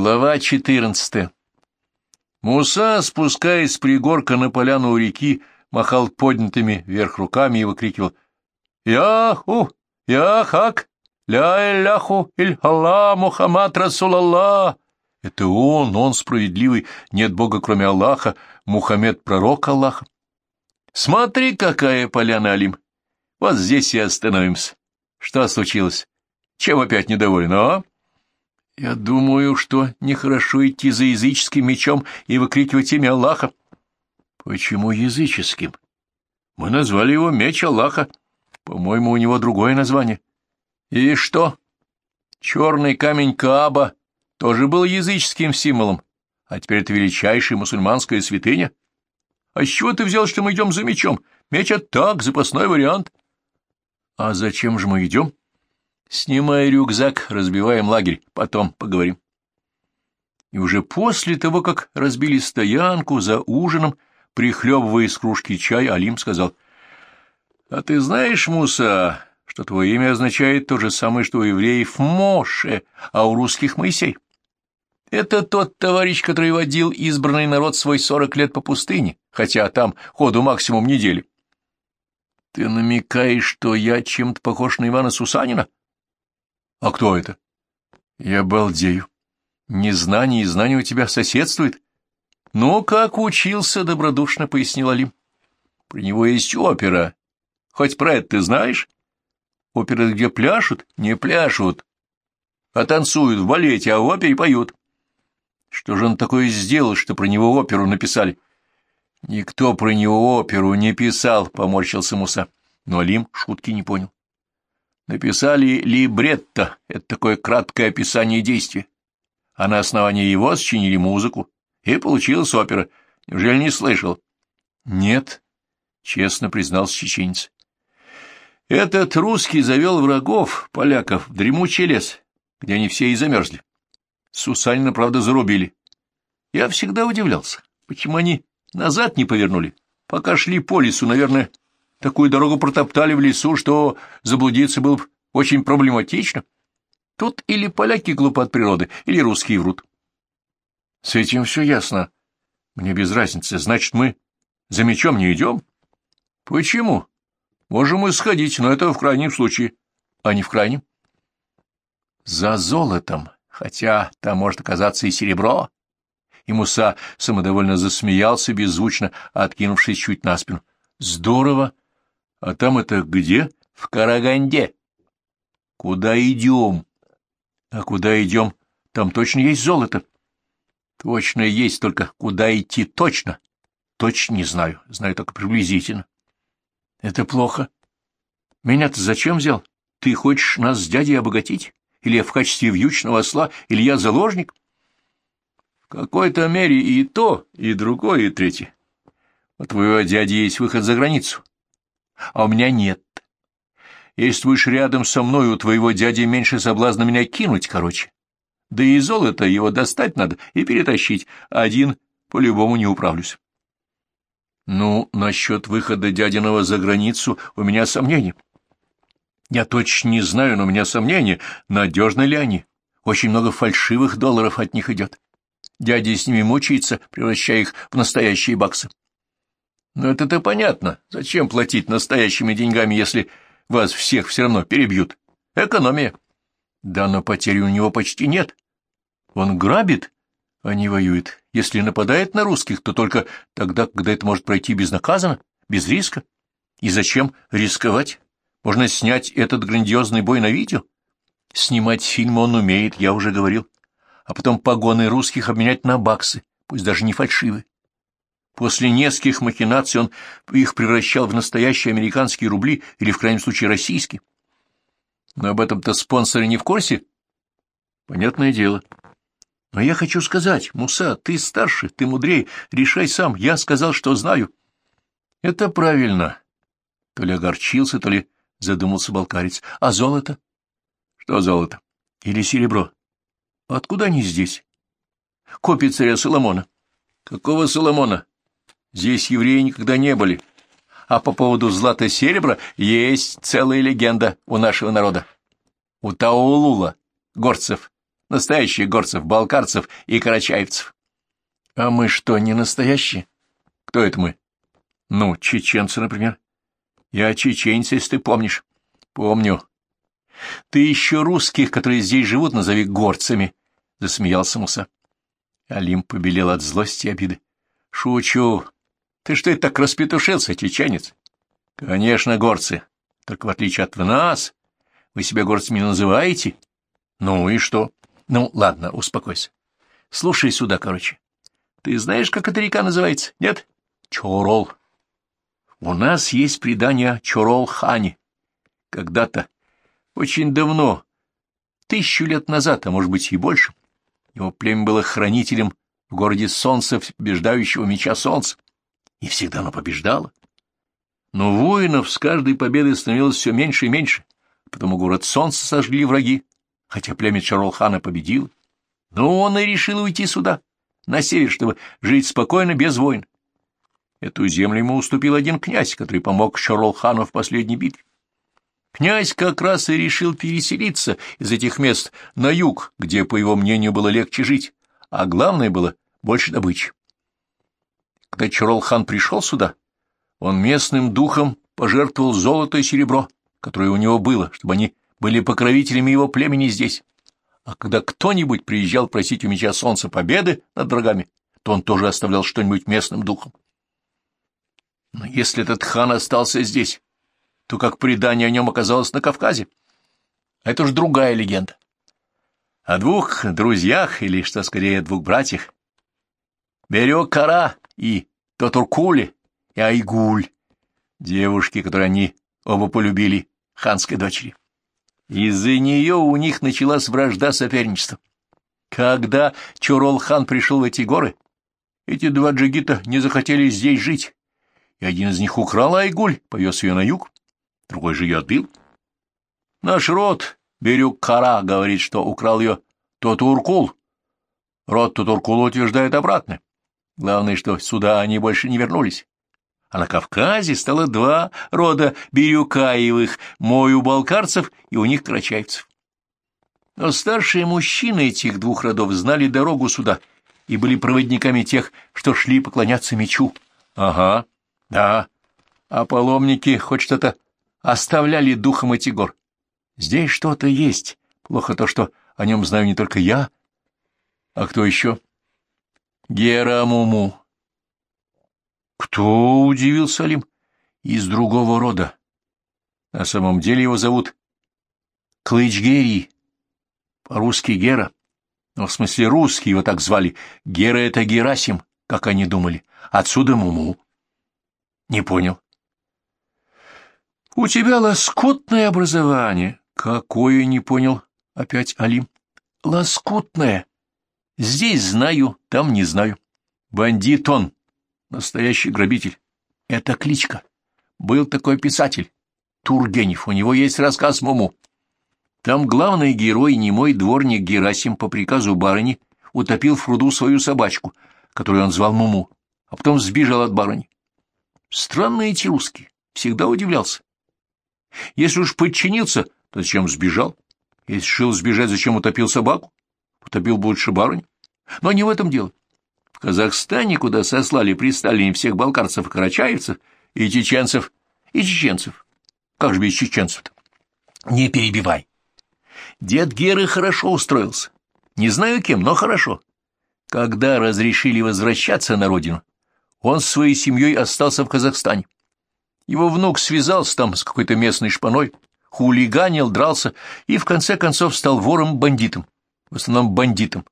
Глава 14 Муса, спускаясь с пригорка на поляну у реки, махал поднятыми вверх руками и выкрикивал «Яху! Яхак! Ля-ляху! Иль-Аллах! Мухаммад Расул-Аллах!» Это он, он справедливый, нет Бога, кроме Аллаха, Мухаммед — пророк Аллаха. Смотри, какая поляна, Алим! Вот здесь и остановимся. Что случилось? Чем опять недоволен, а? Я думаю, что нехорошо идти за языческим мечом и выкрикивать имя Аллаха. Почему языческим? Мы назвали его меч Аллаха. По-моему, у него другое название. И что? Черный камень Кааба тоже был языческим символом, а теперь это величайшая мусульманская святыня. А с чего ты взял, что мы идем за мечом? Меч — это так, запасной вариант. А зачем же мы идем? Снимай рюкзак, разбиваем лагерь, потом поговорим. И уже после того, как разбили стоянку за ужином, прихлебывая из кружки чай, Алим сказал, — А ты знаешь, Муса, что твое имя означает то же самое, что у евреев Моше, а у русских Моисей? Это тот товарищ, который водил избранный народ свой сорок лет по пустыне, хотя там ходу максимум недели. — Ты намекаешь, что я чем-то похож на Ивана Сусанина? — а кто это? Я балдею. Незнание и знание у тебя соседствует. Ну, как учился, добродушно пояснил Алим. Про него есть опера. Хоть про это ты знаешь? Опера, где пляшут? Не пляшут, а танцуют в балете, а в опере поют. Что же он такое сделал, что про него оперу написали? Никто про него оперу не писал, поморщился Муса. Но Алим шутки не понял. Написали либретто, это такое краткое описание действия. А на основании его сочинили музыку, и получилась опера. Неужели не слышал? Нет, честно признался чеченец. Этот русский завел врагов, поляков, в дремучий лес, где они все и замерзли. Сусанина, правда, зарубили. Я всегда удивлялся, почему они назад не повернули. Пока шли по лесу, наверное, Такую дорогу протоптали в лесу, что заблудиться было очень проблематично. Тут или поляки глупы от природы, или русские врут. С этим все ясно. Мне без разницы. Значит, мы за мечом не идем? Почему? Можем и сходить, но это в крайнем случае. А не в крайнем? За золотом, хотя там может оказаться и серебро. И Муса самодовольно засмеялся беззвучно, откинувшись чуть на спину. Здорово, а там это где? В Караганде. Куда идем? А куда идем? Там точно есть золото. Точно есть, только куда идти точно? Точно не знаю, знаю только приблизительно. Это плохо. Меня-то зачем взял? Ты хочешь нас с дядей обогатить? Или я в качестве вьючного осла, или я заложник? В какой-то мере и то, и другое, и третье. У твоего дяди есть выход за границу а у меня нет. Если будешь рядом со мной, у твоего дяди меньше соблазна меня кинуть, короче. Да и золото его достать надо и перетащить. Один по-любому не управлюсь. Ну, насчет выхода дядиного за границу у меня сомнения. Я точно не знаю, но у меня сомнения, надежны ли они. Очень много фальшивых долларов от них идет. Дядя с ними мучается, превращая их в настоящие баксы. Но это-то понятно. Зачем платить настоящими деньгами, если вас всех все равно перебьют? Экономия. Да, но потери у него почти нет. Он грабит, а не воюет. Если нападает на русских, то только тогда, когда это может пройти безнаказанно, без риска. И зачем рисковать? Можно снять этот грандиозный бой на видео. Снимать фильм он умеет, я уже говорил. А потом погоны русских обменять на баксы, пусть даже не фальшивые. После нескольких махинаций он их превращал в настоящие американские рубли или, в крайнем случае, российские. Но об этом-то спонсоры не в курсе. Понятное дело. Но я хочу сказать, Муса, ты старше, ты мудрее, решай сам. Я сказал, что знаю. Это правильно. То ли огорчился, то ли задумался балкарец. А золото? Что золото? Или серебро? Откуда они здесь? Копия царя Соломона. Какого Соломона? Здесь евреи никогда не были. А по поводу злата-серебра есть целая легенда у нашего народа. У Таулула, горцев, настоящих горцев, балкарцев и карачаевцев. А мы что, не настоящие? Кто это мы? Ну, чеченцы, например. Я чеченец, если ты помнишь. Помню. Ты еще русских, которые здесь живут, назови горцами, — засмеялся Муса. Алим побелел от злости и обиды. — Шучу. Ты что это так распетушился, чеченец? — Конечно, горцы. Только в отличие от нас, вы себя горцами называете. Ну и что? Ну, ладно, успокойся. Слушай сюда, короче. Ты знаешь, как эта река называется? Нет? Чорол. У нас есть предание Чорол-хане. Когда-то, очень давно, тысячу лет назад, а может быть и больше, его племя было хранителем в городе солнца, побеждающего меча солнца, и всегда оно побеждало. Но воинов с каждой победой становилось все меньше и меньше, потому город солнца сожгли враги, хотя племя Чаролхана победило. Но он и решил уйти сюда, на север, чтобы жить спокойно, без войн. Эту землю ему уступил один князь, который помог Чаролхану в последней битве. Князь как раз и решил переселиться из этих мест на юг, где, по его мнению, было легче жить, а главное было больше добычи. Когда Чаролхан пришел сюда, он местным духом пожертвовал золото и серебро, которое у него было, чтобы они были покровителями его племени здесь. А когда кто-нибудь приезжал просить у меча солнца победы над врагами, то он тоже оставлял что-нибудь местным духом. Но если этот хан остался здесь, то как предание о нем оказалось на Кавказе? Это уж другая легенда. О двух друзьях, или, что скорее, двух братьях, Берёк-Кара и Тотуркуле и Айгуль, девушки, которые они оба полюбили, ханской дочери. Из-за нее у них началась вражда соперничества. Когда Чорол-хан пришел в эти горы, эти два джигита не захотели здесь жить, и один из них украл Айгуль, повез ее на юг, другой же ее отбил. Наш род, Бирюк-Кара, говорит, что украл ее тот Уркул. Род Тутуркула утверждает обратно. Главное, что сюда они больше не вернулись. А на Кавказе стало два рода Бирюкаевых, мой у балкарцев и у них карачаевцев. Но старшие мужчины этих двух родов знали дорогу сюда и были проводниками тех, что шли поклоняться мечу. Ага, да, а паломники хоть что-то оставляли духом эти гор. Здесь что-то есть. Плохо то, что о нем знаю не только я. А кто еще? Гера Муму. Кто, удивился Алим? Из другого рода. На самом деле его зовут Клычгерий. По-русски Гера. Но в смысле русский его так звали. Гера — это Герасим, как они думали. Отсюда Муму. Не понял. У тебя лоскутное образование. Какое, не понял опять Алим. Лоскутное. Здесь знаю, там не знаю. Бандит он, настоящий грабитель. Это кличка. Был такой писатель, Тургенев, у него есть рассказ Муму. Там главный герой, немой дворник Герасим, по приказу барыни, утопил в пруду свою собачку, которую он звал Муму, а потом сбежал от барыни. Странные эти русские, всегда удивлялся. Если уж подчинился, то зачем сбежал? Если решил сбежать, зачем утопил собаку? Утопил бы лучше барыню. Но не в этом дело. В Казахстане, куда сослали при Сталине всех балкарцев и карачаевцев, и чеченцев, и чеченцев. Как же без чеченцев-то? Не перебивай. Дед Геры хорошо устроился. Не знаю кем, но хорошо. Когда разрешили возвращаться на родину, он с своей семьей остался в Казахстане. Его внук связался там с какой-то местной шпаной, хулиганил, дрался и в конце концов стал вором-бандитом, в основном бандитом.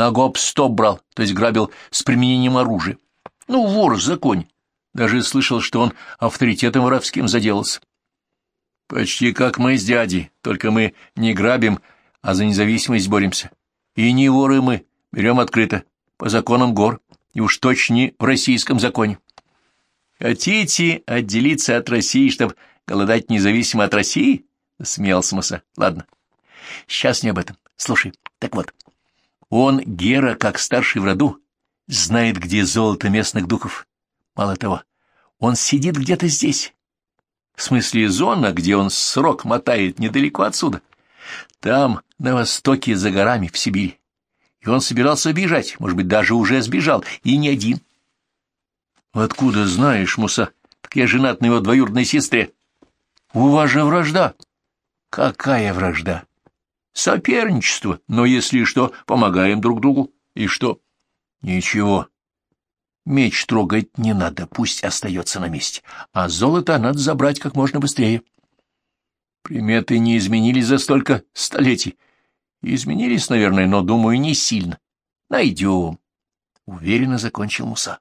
На гоп-стоп брал, то есть грабил с применением оружия. Ну, вор в законе. Даже слышал, что он авторитетом воровским заделался. Почти как мы с дядей, только мы не грабим, а за независимость боремся. И не воры мы, берем открыто, по законам гор, и уж точнее в российском законе. Хотите отделиться от России, чтобы голодать независимо от России? — смеялся Муса. — Ладно, сейчас не об этом. Слушай, так вот, он, Гера, как старший в роду, знает, где золото местных духов. Мало того, он сидит где-то здесь. В смысле, зона, где он срок мотает недалеко отсюда. Там, на востоке, за горами, в Сибири. И он собирался бежать, может быть, даже уже сбежал, и не один. — Откуда знаешь, Муса? Так я женат на его двоюродной сестре. — У вас же вражда. — Какая вражда? — Соперничество. Но если что, помогаем друг другу. И что? — Ничего. Меч трогать не надо, пусть остается на месте. А золото надо забрать как можно быстрее. Приметы не изменились за столько столетий. Изменились, наверное, но, думаю, не сильно. Найдем. Уверенно закончил Муса.